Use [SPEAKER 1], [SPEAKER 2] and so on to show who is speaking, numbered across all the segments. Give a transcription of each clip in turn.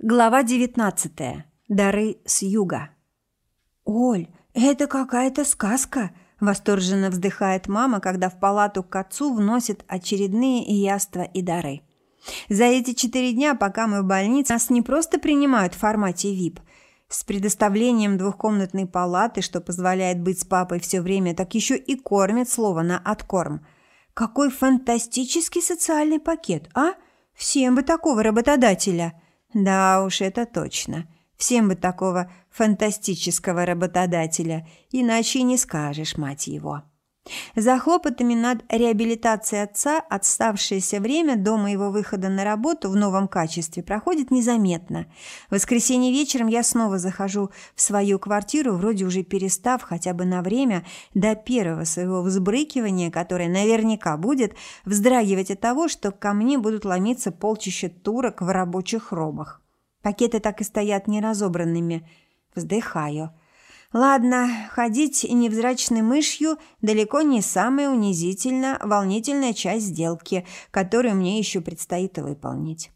[SPEAKER 1] Глава 19. Дары с юга. «Оль, это какая-то сказка!» – восторженно вздыхает мама, когда в палату к отцу вносят очередные яства и дары. За эти четыре дня, пока мы в больнице, нас не просто принимают в формате VIP, с предоставлением двухкомнатной палаты, что позволяет быть с папой все время, так еще и кормят слово на откорм. Какой фантастический социальный пакет, а? Всем бы такого работодателя – да уж, это точно. Всем бы такого фантастического работодателя, иначе не скажешь, мать его. За хлопотами над реабилитацией отца отставшееся время до моего выхода на работу в новом качестве проходит незаметно. В воскресенье вечером я снова захожу в свою квартиру, вроде уже перестав хотя бы на время до первого своего взбрыкивания, которое наверняка будет, вздрагивать от того, что ко мне будут ломиться полчища турок в рабочих робах. Пакеты так и стоят неразобранными. Вздыхаю. Ладно, ходить невзрачной мышью далеко не самая унизительно волнительная часть сделки, которую мне еще предстоит выполнить.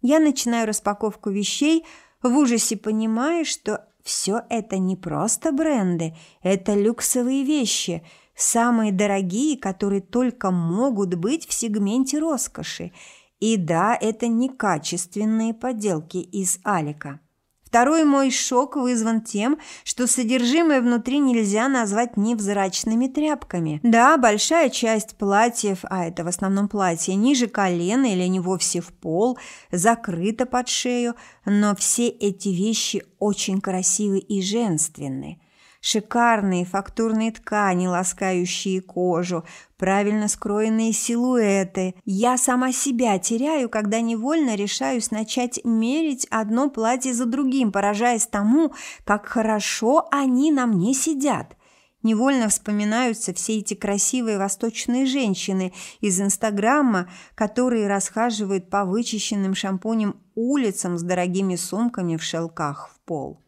[SPEAKER 1] Я начинаю распаковку вещей, в ужасе понимая, что все это не просто бренды, это люксовые вещи, самые дорогие, которые только могут быть в сегменте роскоши. И да, это не качественные подделки из Алика. Второй мой шок вызван тем, что содержимое внутри нельзя назвать невзрачными тряпками. Да, большая часть платьев, а это в основном платье, ниже колена или не вовсе в пол, закрыта под шею, но все эти вещи очень красивы и женственны. Шикарные фактурные ткани, ласкающие кожу, правильно скроенные силуэты. Я сама себя теряю, когда невольно решаюсь начать мерить одно платье за другим, поражаясь тому, как хорошо они на мне сидят. Невольно вспоминаются все эти красивые восточные женщины из Инстаграма, которые расхаживают по вычищенным шампунем улицам с дорогими сумками в шелках в пол.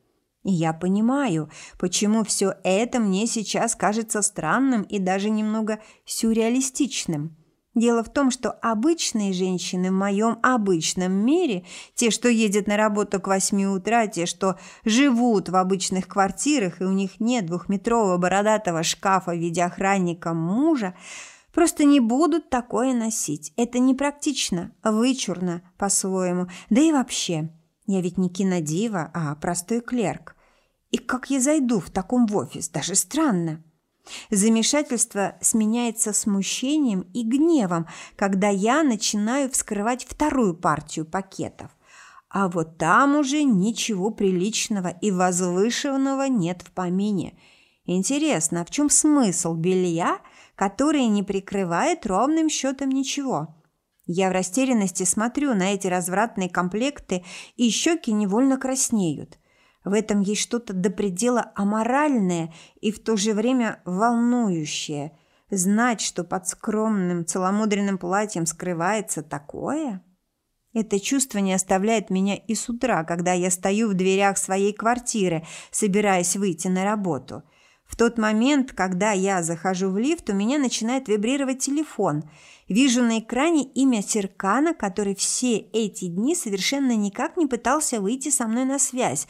[SPEAKER 1] И я понимаю, почему все это мне сейчас кажется странным и даже немного сюрреалистичным. Дело в том, что обычные женщины в моем обычном мире, те, что ездят на работу к восьми утра, те, что живут в обычных квартирах, и у них нет двухметрового бородатого шкафа в виде охранника мужа, просто не будут такое носить. Это непрактично, вычурно по-своему, да и вообще – я ведь не кинодива, а простой клерк. И как я зайду в таком в офис? Даже странно. Замешательство сменяется смущением и гневом, когда я начинаю вскрывать вторую партию пакетов. А вот там уже ничего приличного и возвышенного нет в помине. Интересно, а в чем смысл белья, которое не прикрывает ровным счетом ничего? Я в растерянности смотрю на эти развратные комплекты, и щеки невольно краснеют. В этом есть что-то до предела аморальное и в то же время волнующее. Знать, что под скромным целомудренным платьем скрывается такое... Это чувство не оставляет меня и с утра, когда я стою в дверях своей квартиры, собираясь выйти на работу. Тот момент, когда я захожу в лифт, у меня начинает вибрировать телефон. Вижу на экране имя Серкана, который все эти дни совершенно никак не пытался выйти со мной на связь.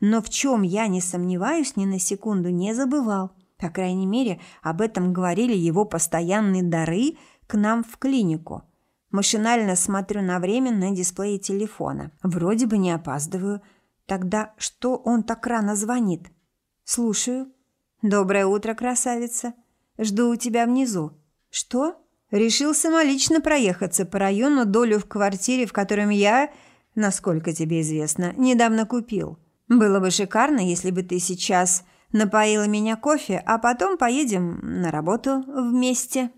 [SPEAKER 1] Но в чем я не сомневаюсь, ни на секунду не забывал. По крайней мере, об этом говорили его постоянные дары к нам в клинику. Машинально смотрю на время на дисплее телефона. Вроде бы не опаздываю. Тогда что он так рано звонит? Слушаю. «Доброе утро, красавица. Жду у тебя внизу». «Что?» «Решил самолично проехаться по району долю в квартире, в котором я, насколько тебе известно, недавно купил. Было бы шикарно, если бы ты сейчас напоила меня кофе, а потом поедем на работу вместе».